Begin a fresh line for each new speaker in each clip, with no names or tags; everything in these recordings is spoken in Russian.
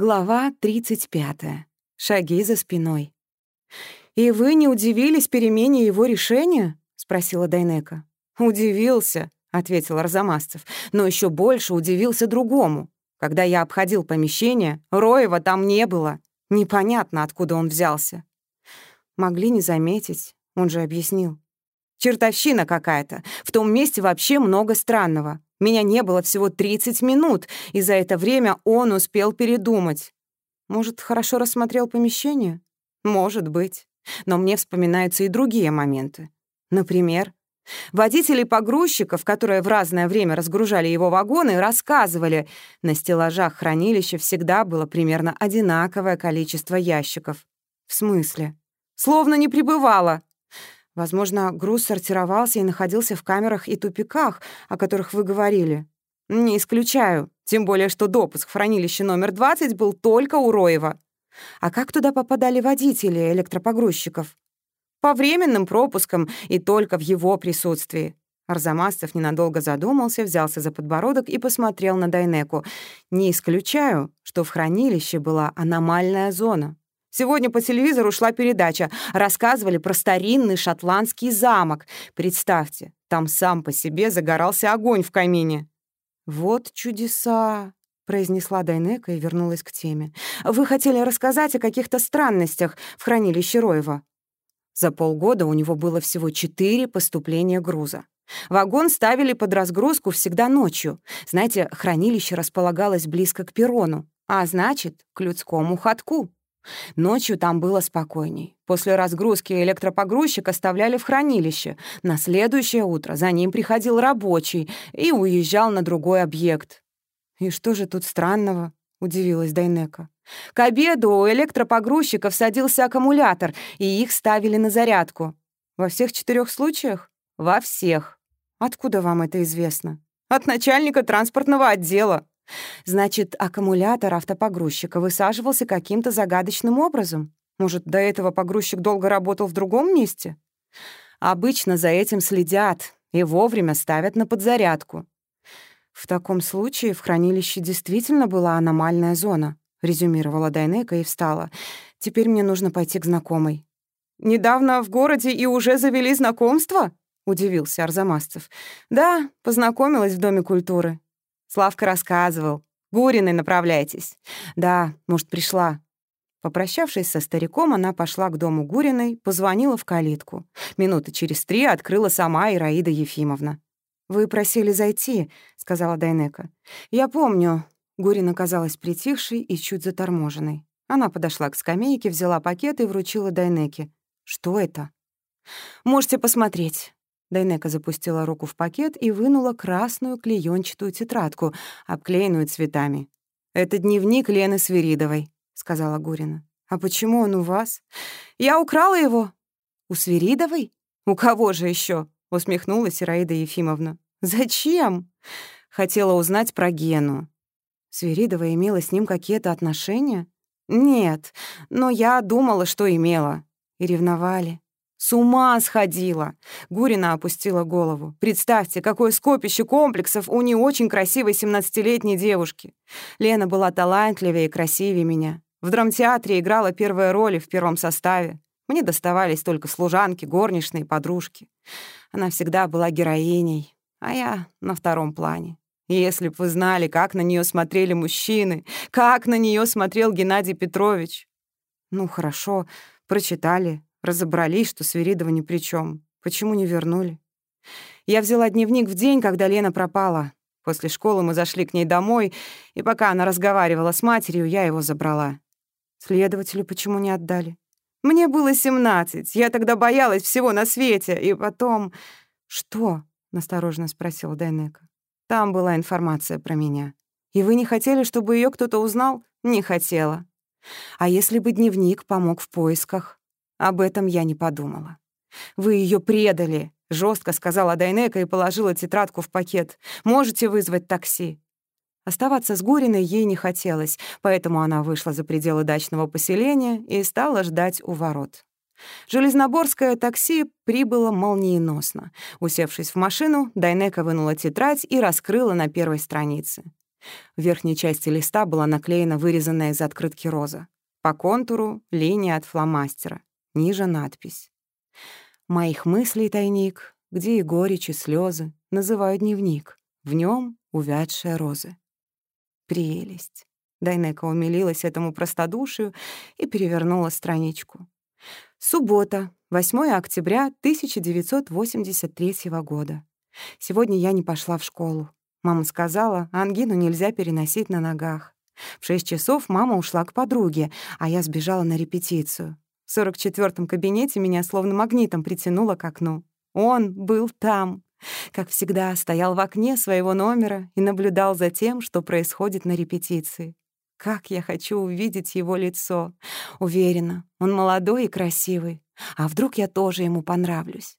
Глава 35. Шаги за спиной. «И вы не удивились перемене его решения?» — спросила Дайнека. «Удивился», — ответил Арзамасцев, «но еще больше удивился другому. Когда я обходил помещение, Роева там не было. Непонятно, откуда он взялся». Могли не заметить, он же объяснил. «Чертовщина какая-то. В том месте вообще много странного. Меня не было всего 30 минут, и за это время он успел передумать. Может, хорошо рассмотрел помещение? Может быть. Но мне вспоминаются и другие моменты. Например, водители погрузчиков, которые в разное время разгружали его вагоны, рассказывали, на стеллажах хранилища всегда было примерно одинаковое количество ящиков. В смысле? Словно не прибывало. Возможно, груз сортировался и находился в камерах и тупиках, о которых вы говорили. Не исключаю. Тем более, что допуск в хранилище номер 20 был только у Роева. А как туда попадали водители электропогрузчиков? По временным пропускам и только в его присутствии. Арзамасцев ненадолго задумался, взялся за подбородок и посмотрел на Дайнеку. «Не исключаю, что в хранилище была аномальная зона. Сегодня по телевизору шла передача. Рассказывали про старинный шотландский замок. Представьте, там сам по себе загорался огонь в камине. «Вот чудеса!» — произнесла Дайнека и вернулась к теме. «Вы хотели рассказать о каких-то странностях в хранилище Роева?» За полгода у него было всего четыре поступления груза. Вагон ставили под разгрузку всегда ночью. Знаете, хранилище располагалось близко к перрону, а значит, к людскому ходку. Ночью там было спокойней. После разгрузки электропогрузчик оставляли в хранилище. На следующее утро за ним приходил рабочий и уезжал на другой объект. «И что же тут странного?» — удивилась Дайнека. «К обеду у электропогрузчиков садился аккумулятор, и их ставили на зарядку. Во всех четырех случаях? Во всех. Откуда вам это известно? От начальника транспортного отдела. Значит, аккумулятор автопогрузчика высаживался каким-то загадочным образом? Может, до этого погрузчик долго работал в другом месте? Обычно за этим следят и вовремя ставят на подзарядку. В таком случае в хранилище действительно была аномальная зона, резюмировала Дайнека и встала. Теперь мне нужно пойти к знакомой. Недавно в городе и уже завели знакомство? удивился Арзамасцев. Да, познакомилась в Доме культуры. Славка рассказывал. Гуриной направляйтесь. Да, может, пришла. Попрощавшись со стариком, она пошла к дому Гуриной, позвонила в калитку. Минуты через три открыла сама Ираида Ефимовна. «Вы просили зайти», — сказала Дайнека. «Я помню». Гурина казалась притихшей и чуть заторможенной. Она подошла к скамейке, взяла пакет и вручила Дайнеке. «Что это?» «Можете посмотреть». Дайнека запустила руку в пакет и вынула красную клеёнчатую тетрадку, обклеенную цветами. «Это дневник Лены Свиридовой», — сказала Гурина. «А почему он у вас?» «Я украла его». «У Свиридовой? У кого же еще? усмехнулась Ираида Ефимовна. «Зачем?» Хотела узнать про Гену. Свиридова имела с ним какие-то отношения? Нет, но я думала, что имела. И ревновали. С ума сходила. Гурина опустила голову. Представьте, какое скопище комплексов у не очень красивой 17-летней девушки. Лена была талантливее и красивее меня. В драмтеатре играла первые роли в первом составе. Мне доставались только служанки, горничные, подружки. Она всегда была героиней, а я на втором плане. Если б вы знали, как на нее смотрели мужчины, как на нее смотрел Геннадий Петрович. Ну, хорошо, прочитали, Разобрались, что Свиридова ни при чем. Почему не вернули? Я взяла дневник в день, когда Лена пропала. После школы мы зашли к ней домой, и пока она разговаривала с матерью, я его забрала. Следователю почему не отдали? Мне было семнадцать, я тогда боялась всего на свете, и потом... «Что?» — настороженно спросила Дайнека. «Там была информация про меня. И вы не хотели, чтобы ее кто-то узнал?» «Не хотела. А если бы дневник помог в поисках?» Об этом я не подумала. «Вы ее предали», — жестко сказала Дайнека и положила тетрадку в пакет. «Можете вызвать такси?» Оставаться с Гуриной ей не хотелось, поэтому она вышла за пределы дачного поселения и стала ждать у ворот. Железноборское такси прибыло молниеносно. Усевшись в машину, Дайнека вынула тетрадь и раскрыла на первой странице. В верхней части листа была наклеена вырезанная из открытки роза. По контуру — линия от фломастера. Ниже надпись. «Моих мыслей тайник, где и горечь, и слезы, называю дневник. В нем увядшие розы». Прелесть. Дайнека умилилась этому простодушию и перевернула страничку. Суббота, 8 октября 1983 года. Сегодня я не пошла в школу. Мама сказала, ангину нельзя переносить на ногах. В шесть часов мама ушла к подруге, а я сбежала на репетицию. В сорок четвертом кабинете меня словно магнитом притянуло к окну. Он был там. Как всегда, стоял в окне своего номера и наблюдал за тем, что происходит на репетиции. Как я хочу увидеть его лицо. Уверена, он молодой и красивый. А вдруг я тоже ему понравлюсь?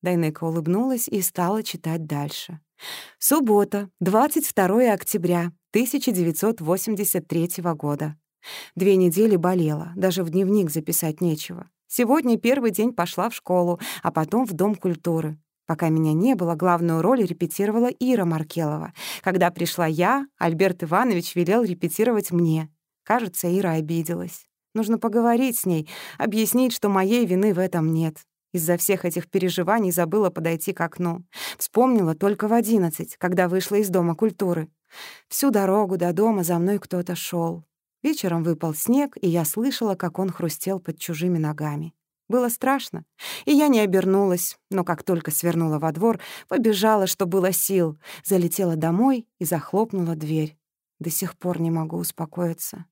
Дайнека улыбнулась и стала читать дальше. Суббота, 22 октября 1983 года. Две недели болела, даже в дневник записать нечего. Сегодня первый день пошла в школу, а потом в Дом культуры. Пока меня не было, главную роль репетировала Ира Маркелова. Когда пришла я, Альберт Иванович велел репетировать мне. Кажется, Ира обиделась. Нужно поговорить с ней, объяснить, что моей вины в этом нет. Из-за всех этих переживаний забыла подойти к окну. Вспомнила только в одиннадцать, когда вышла из Дома культуры. Всю дорогу до дома за мной кто-то шел. Вечером выпал снег, и я слышала, как он хрустел под чужими ногами. Было страшно, и я не обернулась, но как только свернула во двор, побежала, что было сил, залетела домой и захлопнула дверь. До сих пор не могу успокоиться.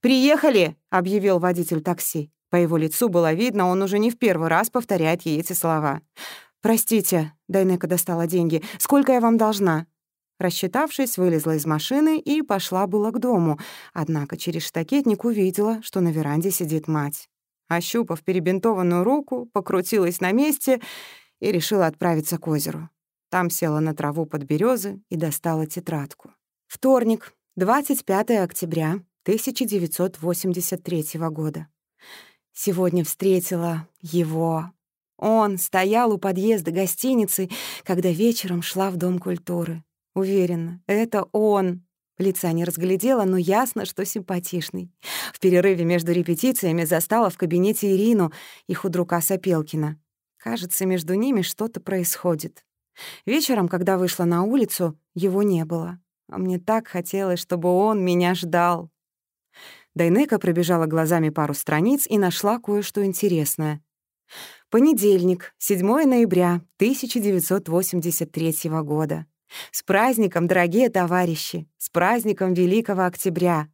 «Приехали!» — объявил водитель такси. По его лицу было видно, он уже не в первый раз повторяет ей эти слова. «Простите», — Дайнека достала деньги, — «сколько я вам должна?» Рассчитавшись, вылезла из машины и пошла было к дому, однако через штакетник увидела, что на веранде сидит мать. Ощупав перебинтованную руку, покрутилась на месте и решила отправиться к озеру. Там села на траву под березы и достала тетрадку. Вторник, 25 октября 1983 года. Сегодня встретила его. Он стоял у подъезда гостиницы, когда вечером шла в Дом культуры. Уверена, это он. Лица не разглядела, но ясно, что симпатичный. В перерыве между репетициями застала в кабинете Ирину и худрука Сапелкина. Кажется, между ними что-то происходит. Вечером, когда вышла на улицу, его не было. А мне так хотелось, чтобы он меня ждал. Дайнека пробежала глазами пару страниц и нашла кое-что интересное. Понедельник, 7 ноября 1983 года. С праздником, дорогие товарищи! С праздником Великого Октября!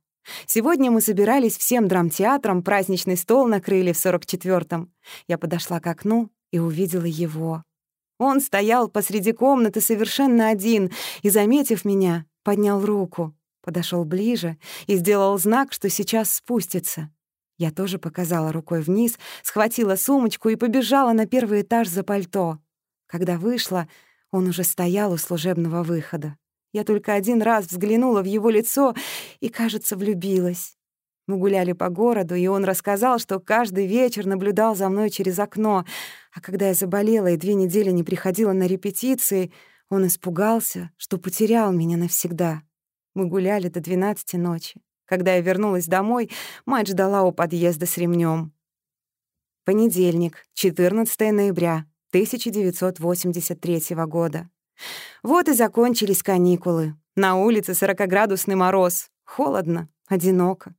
Сегодня мы собирались всем драмтеатром, праздничный стол накрыли в 44-м. Я подошла к окну и увидела его. Он стоял посреди комнаты совершенно один и, заметив меня, поднял руку, подошел ближе и сделал знак, что сейчас спустится. Я тоже показала рукой вниз, схватила сумочку и побежала на первый этаж за пальто. Когда вышла, он уже стоял у служебного выхода. Я только один раз взглянула в его лицо и, кажется, влюбилась. Мы гуляли по городу, и он рассказал, что каждый вечер наблюдал за мной через окно, а когда я заболела и две недели не приходила на репетиции, он испугался, что потерял меня навсегда. Мы гуляли до двенадцати ночи. Когда я вернулась домой, мать ждала у подъезда с ремнем. Понедельник, 14 ноября, 1983 года. Вот и закончились каникулы. На улице сорокоградусный мороз. Холодно, одиноко.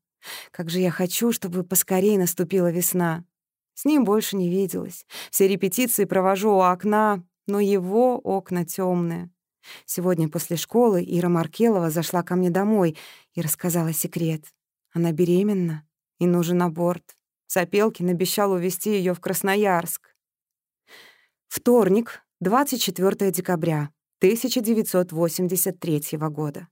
Как же я хочу, чтобы поскорее наступила весна. С ним больше не виделась. Все репетиции провожу у окна, но его окна темные. Сегодня после школы Ира Маркелова зашла ко мне домой и рассказала секрет. Она беременна и нужен аборт. Сапелкин обещал увезти ее в Красноярск. Вторник, 24 декабря 1983 года.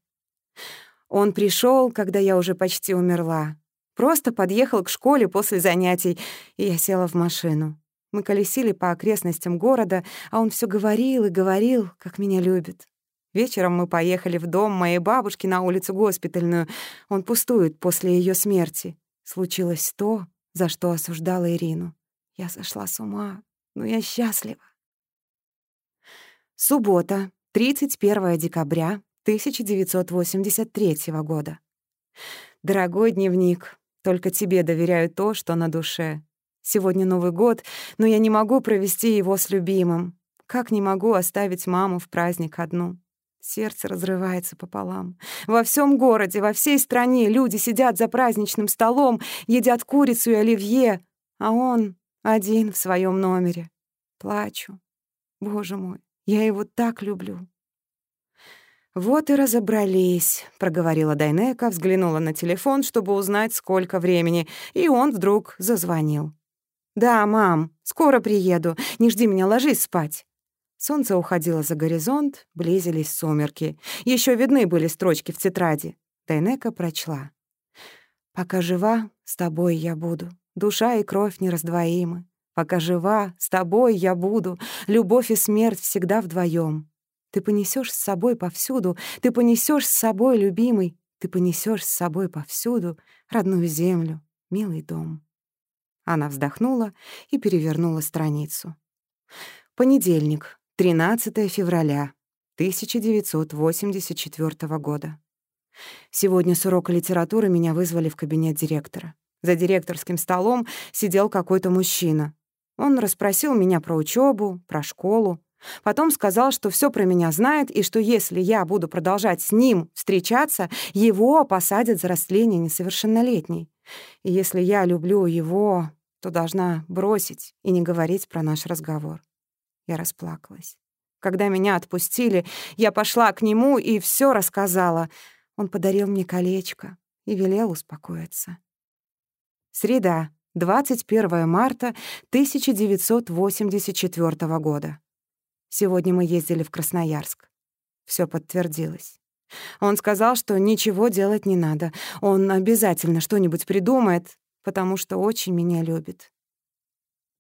Он пришел, когда я уже почти умерла. Просто подъехал к школе после занятий, и я села в машину. Мы колесили по окрестностям города, а он все говорил и говорил, как меня любит. Вечером мы поехали в дом моей бабушки на улицу Госпитальную. Он пустует после ее смерти. Случилось то, за что осуждала Ирину. Я сошла с ума, но я счастлива. Суббота, 31 декабря 1983 года. Дорогой дневник, только тебе доверяю то, что на душе. Сегодня Новый год, но я не могу провести его с любимым. Как не могу оставить маму в праздник одну? Сердце разрывается пополам. Во всем городе, во всей стране люди сидят за праздничным столом, едят курицу и оливье, а он один в своем номере. Плачу. Боже мой, я его так люблю. «Вот и разобрались», — проговорила Дайнека, взглянула на телефон, чтобы узнать, сколько времени, и он вдруг зазвонил. «Да, мам, скоро приеду. Не жди меня, ложись спать». Солнце уходило за горизонт, близились сумерки. Еще видны были строчки в тетради. Дайнека прочла. «Пока жива, с тобой я буду. Душа и кровь нераздвоимы. Пока жива, с тобой я буду. Любовь и смерть всегда вдвоем. Ты понесешь с собой повсюду, ты понесешь с собой, любимый, ты понесешь с собой повсюду родную землю, милый дом. Она вздохнула и перевернула страницу. Понедельник, 13 февраля 1984 года. Сегодня с урока литературы меня вызвали в кабинет директора. За директорским столом сидел какой-то мужчина. Он расспросил меня про учебу, про школу. Потом сказал, что все про меня знает, и что если я буду продолжать с ним встречаться, его посадят за растление несовершеннолетней. И если я люблю его, то должна бросить и не говорить про наш разговор. Я расплакалась. Когда меня отпустили, я пошла к нему и все рассказала. Он подарил мне колечко и велел успокоиться. Среда, 21 марта 1984 года. Сегодня мы ездили в Красноярск. Все подтвердилось. Он сказал, что ничего делать не надо. Он обязательно что-нибудь придумает, потому что очень меня любит.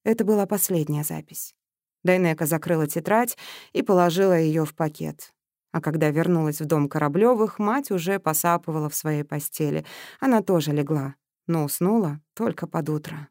Это была последняя запись. Дайнека закрыла тетрадь и положила ее в пакет. А когда вернулась в дом Кораблёвых, мать уже посапывала в своей постели. Она тоже легла, но уснула только под утро.